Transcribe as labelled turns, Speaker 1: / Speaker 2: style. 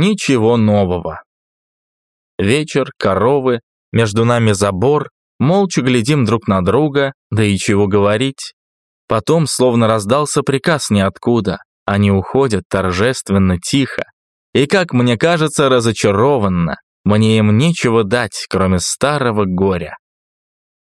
Speaker 1: Ничего нового. Вечер, коровы, между нами забор, молча глядим друг на друга, да и чего говорить. Потом словно раздался приказ ниоткуда. Они уходят торжественно, тихо. И, как мне кажется, разочарованно. Мне им нечего дать, кроме старого горя.